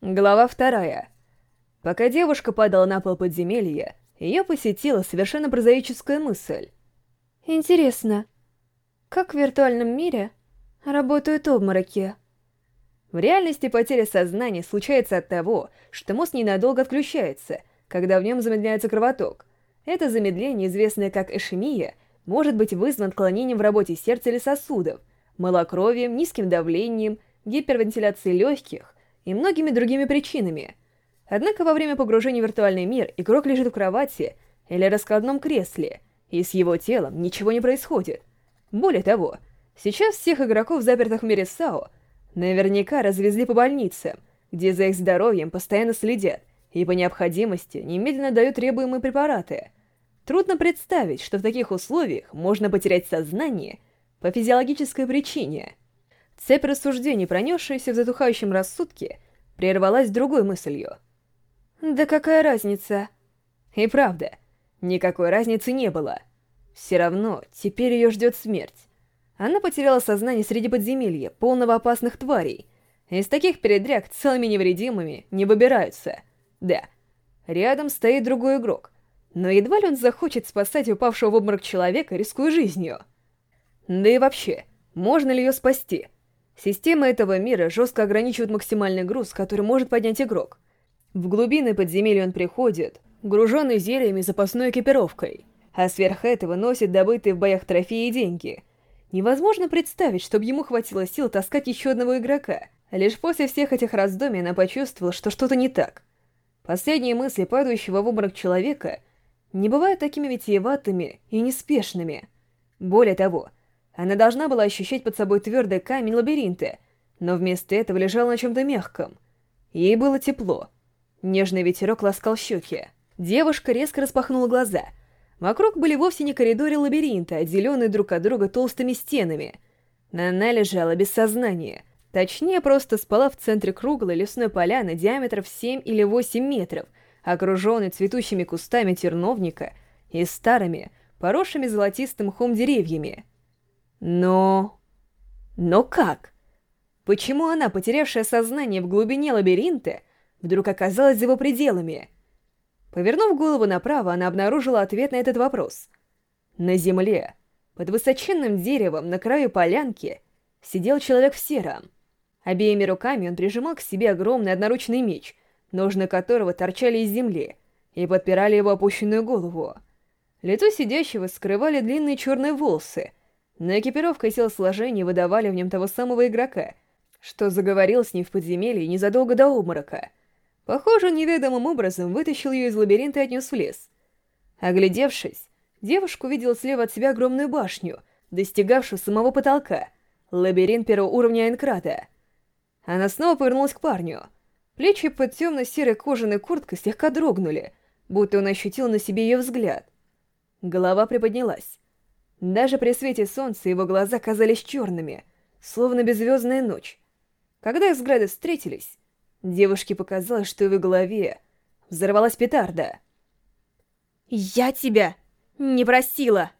Глава вторая. Пока девушка падала на пол подземелья, ее посетила совершенно прозаическая мысль. Интересно, как в виртуальном мире работают обмороки? В реальности потеря сознания случается от того, что мозг ненадолго отключается, когда в нем замедляется кровоток. Это замедление, известное как эшемия, может быть вызвано отклонением в работе сердца или сосудов, малокровием, низким давлением, гипервентиляцией легких, и многими другими причинами. Однако во время погружения в виртуальный мир игрок лежит в кровати или раскладном кресле, и с его телом ничего не происходит. Более того, сейчас всех игроков, запертых в мире САО, наверняка развезли по больницам, где за их здоровьем постоянно следят и по необходимости немедленно дают требуемые препараты. Трудно представить, что в таких условиях можно потерять сознание по физиологической причине – Цепь рассуждений, пронесшаяся в затухающем рассудке, прервалась другой мыслью. «Да какая разница?» И правда, никакой разницы не было. Все равно, теперь ее ждет смерть. Она потеряла сознание среди подземелья, полного опасных тварей. Из таких передряг целыми невредимыми не выбираются. Да, рядом стоит другой игрок, но едва ли он захочет спасать упавшего в обморок человека, рискуя жизнью. Да и вообще, можно ли ее спасти? Система этого мира жестко ограничивает максимальный груз, который может поднять игрок. В глубины подземелья он приходит, груженный зельями и запасной экипировкой, а сверх этого носит добытые в боях трофеи и деньги. Невозможно представить, чтобы ему хватило сил таскать еще одного игрока. Лишь после всех этих раздумий она почувствовала, что что-то не так. Последние мысли падающего в обморок человека не бывают такими витиеватыми и неспешными. Более того, она должна была ощущать под собой твердый камень лабиринта, но вместо этого лежала на чем-то мягком. Ей было тепло. Нежный ветерок ласкал щеки. Девушка резко распахнула глаза. Вокруг были вовсе не коридоры лабиринта, отделенные друг от друга толстыми стенами. Она лежала без сознания. Точнее, просто спала в центре круглой лесной поляны диаметром 7 или 8 метров, окруженной цветущими кустами терновника и старыми, поросшими золотистым мхом деревьями. Но... Но как? Почему она, потерявшая сознание в глубине лабиринта, вдруг оказалась за его пределами? Повернув голову направо, она обнаружила ответ на этот вопрос. На земле, под высоченным деревом на краю полянки, сидел человек в сером. Обеими руками он прижимал к себе огромный одноручный меч, ножны которого торчали из земли и подпирали его опущенную голову. Лицо сидящего скрывали длинные черные волосы, но экипировка и телосложение выдавали в нем того самого игрока, что заговорил с ним в подземелье незадолго до обморока. Похоже, он неведомым образом вытащил ее из лабиринта и отнес в лес. Оглядевшись, девушка увидела слева от себя огромную башню, достигавшую самого потолка, лабиринт первого уровня Айнкрата. Она снова повернулась к парню. Плечи под темно-серой кожаной курткой слегка дрогнули, будто он ощутил на себе ее взгляд. Голова приподнялась. Даже при свете солнца его глаза казались черными, словно беззвездная ночь. Когда их взгляды встретились, девушке показалось, что в его голове взорвалась петарда. «Я тебя не просила!»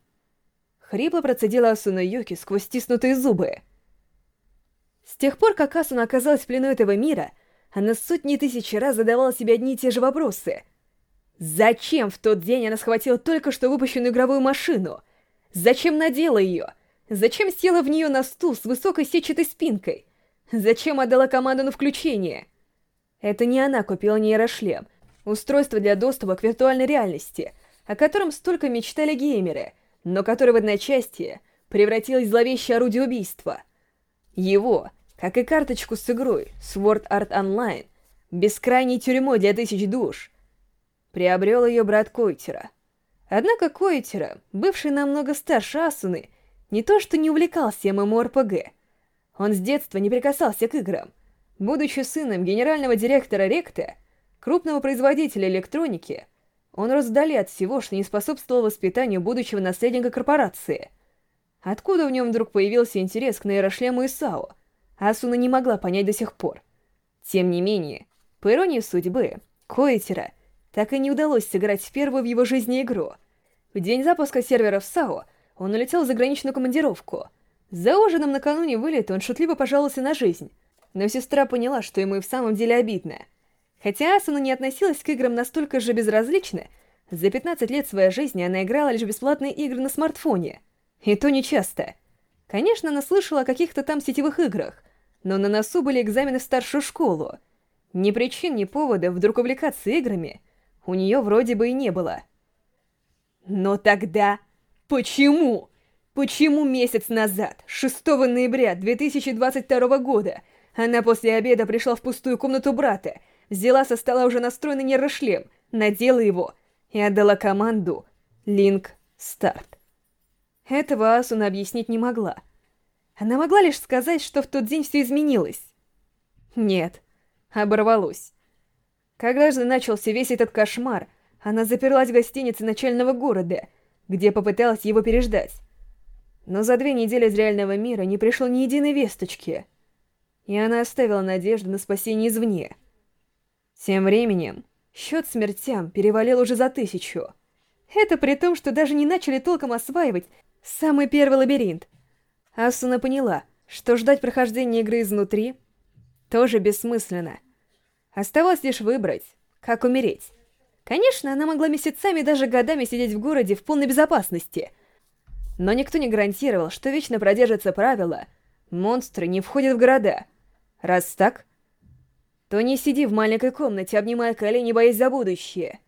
Хрипло процедила Асуна Юки сквозь стиснутые зубы. С тех пор, как Асуна оказалась в плену этого мира, она сотни тысяч раз задавала себе одни и те же вопросы. Зачем в тот день она схватила только что выпущенную игровую машину? Зачем надела ее? Зачем села в нее на стул с высокой сетчатой спинкой? Зачем отдала команду на включение? Это не она купила нейрошлем, устройство для доступа к виртуальной реальности, о котором столько мечтали геймеры, но которое в одночасье превратилось в зловещее орудие убийства. Его, как и карточку с игрой Sword Art Online, бескрайней тюрьмой для тысяч душ, приобрел ее брат Койтера — Однако Коитера, бывший намного старше Асуны, не то что не увлекался ММО-РПГ. Он с детства не прикасался к играм. Будучи сыном генерального директора Ректа, крупного производителя электроники, он рос вдали от всего, что не способствовало воспитанию будущего наследника корпорации. Откуда в нем вдруг появился интерес к нейрошлему Исао, Асуна не могла понять до сих пор. Тем не менее, по иронии судьбы, Коитера так и не удалось сыграть в первую в его жизни игру. В день запуска сервера в САО он улетел в заграничную командировку. За ужином накануне вылета он шутливо пожаловался на жизнь. но сестра поняла, что ему и в самом деле обидно. Хотя Асуна не относилась к играм настолько же безразлично, за 15 лет своей жизни она играла лишь бесплатные игры на смартфоне. И то не часто. Конечно, она слышала о каких-то там сетевых играх, но на носу были экзамены в старшую школу. Ни причин, ни повода вдруг увлекаться играми у нее вроде бы и не было. Но тогда почему? Почему месяц назад, 6 ноября 2022 года, она после обеда пришла в пустую комнату брата, взяла со стола уже настроенный нейрошлем, надела его и отдала команду «Линк Старт». Этого Асуна объяснить не могла. Она могла лишь сказать, что в тот день все изменилось. Нет, оборвалось. Когда же начался весь этот кошмар, она заперлась в гостинице начального города, где попыталась его переждать. Но за две недели из реального мира не пришло ни единой весточки, и она оставила надежду на спасение извне. Тем временем, счет смертям перевалил уже за тысячу. Это при том, что даже не начали толком осваивать самый первый лабиринт. Асуна поняла, что ждать прохождения игры изнутри тоже бессмысленно — Оставалось лишь выбрать, как умереть. Конечно, она могла месяцами, даже годами сидеть в городе в полной безопасности. Но никто не гарантировал, что вечно продержится правило «монстры не входят в города». Раз так, то не сиди в маленькой комнате, обнимая колени, боясь за будущее.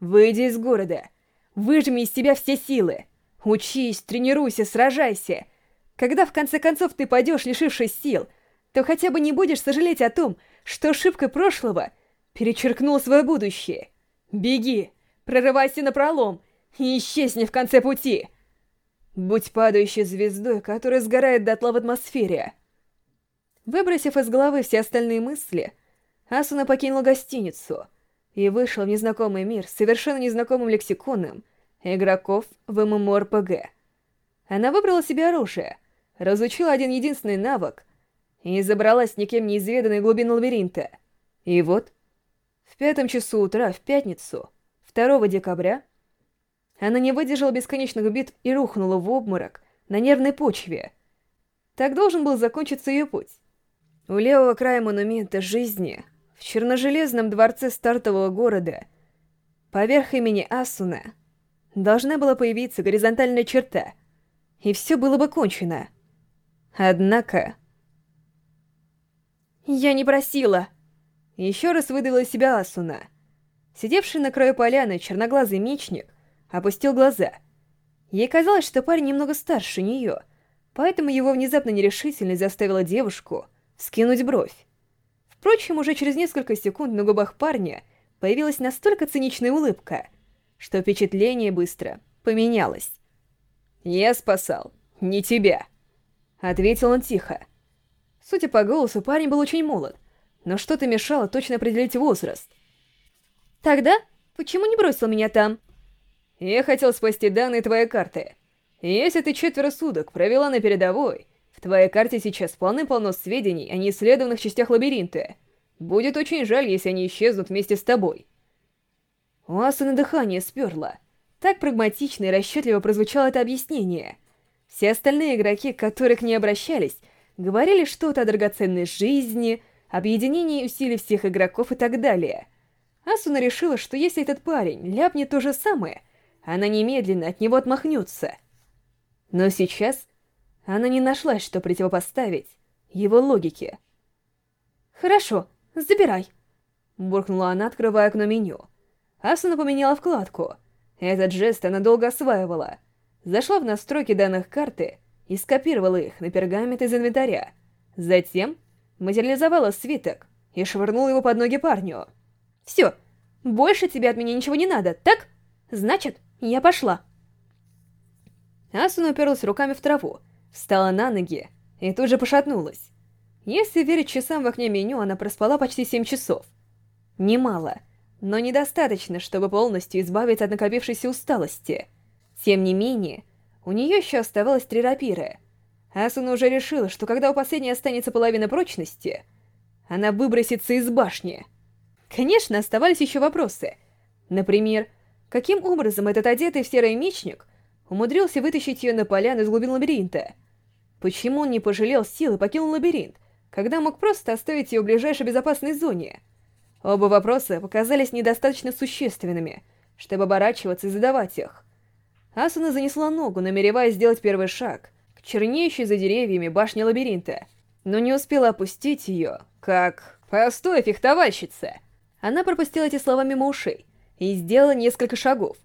Выйди из города. Выжми из себя все силы. Учись, тренируйся, сражайся. Когда в конце концов ты пойдешь, лишившись сил, то хотя бы не будешь сожалеть о том, что ошибкой прошлого перечеркнул свое будущее. Беги, прорывайся на пролом и исчезни в конце пути. Будь падающей звездой, которая сгорает дотла в атмосфере. Выбросив из головы все остальные мысли, Асуна покинула гостиницу и вышла в незнакомый мир с совершенно незнакомым лексиконом игроков в ММОРПГ. Она выбрала себе оружие, разучила один единственный навык и забралась никем неизведанной глубины лабиринта. И вот, в пятом часу утра, в пятницу, 2 декабря, она не выдержала бесконечных битв и рухнула в обморок на нервной почве. Так должен был закончиться ее путь. У левого края монумента жизни, в черножелезном дворце стартового города, поверх имени Асуна, должна была появиться горизонтальная черта, и все было бы кончено. Однако... «Я не просила!» Еще раз выдала себя Асуна. Сидевший на краю поляны черноглазый мечник опустил глаза. Ей казалось, что парень немного старше нее, поэтому его внезапно нерешительность заставила девушку скинуть бровь. Впрочем, уже через несколько секунд на губах парня появилась настолько циничная улыбка, что впечатление быстро поменялось. «Я спасал, не тебя», — ответил он тихо. Судя по голосу, парень был очень молод, но что-то мешало точно определить возраст. «Тогда почему не бросил меня там?» «Я хотел спасти данные твоей карты. Если ты четверо суток провела на передовой, в твоей карте сейчас полны-полно сведений о неисследованных частях лабиринта. Будет очень жаль, если они исчезнут вместе с тобой». У Асы дыхание сперло. Так прагматично и расчетливо прозвучало это объяснение. Все остальные игроки, к которых не обращались, говорили что-то о драгоценной жизни, объединении усилий всех игроков и так далее. Асуна решила, что если этот парень ляпнет то же самое, она немедленно от него отмахнется. Но сейчас она не нашла, что противопоставить его логике. «Хорошо, забирай», — буркнула она, открывая окно меню. Асуна поменяла вкладку. Этот жест она долго осваивала. Зашла в настройки данных карты и скопировала их на пергамент из инвентаря. Затем материализовала свиток и швырнула его под ноги парню. «Все, больше тебе от меня ничего не надо, так? Значит, я пошла». Асуна уперлась руками в траву, встала на ноги и тут же пошатнулась. Если верить часам в окне меню, она проспала почти 7 часов. Немало, но недостаточно, чтобы полностью избавиться от накопившейся усталости. Тем не менее, у нее еще оставалось три рапиры. Асуна уже решила, что когда у последней останется половина прочности, она выбросится из башни. Конечно, оставались еще вопросы. Например, каким образом этот одетый в серый мечник умудрился вытащить ее на поляну из глубин лабиринта? Почему он не пожалел сил и покинул лабиринт, когда мог просто оставить ее в ближайшей безопасной зоне? Оба вопроса показались недостаточно существенными, чтобы оборачиваться и задавать их. Асуна занесла ногу, намереваясь сделать первый шаг к чернеющей за деревьями башне лабиринта, но не успела опустить ее, как... «Постой, фехтовальщица!» Она пропустила эти слова мимо ушей и сделала несколько шагов.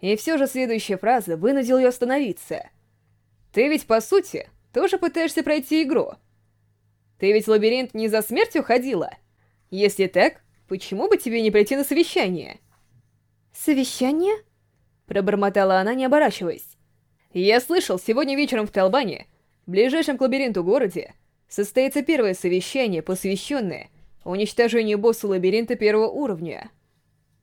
И все же следующая фраза вынудила ее остановиться. «Ты ведь, по сути, тоже пытаешься пройти игру. Ты ведь лабиринт не за смертью ходила? Если так, почему бы тебе не прийти на совещание?» «Совещание?» Пробормотала она, не оборачиваясь. «Я слышал, сегодня вечером в Талбане, ближайшем к лабиринту городе, состоится первое совещание, посвященное уничтожению босса лабиринта первого уровня —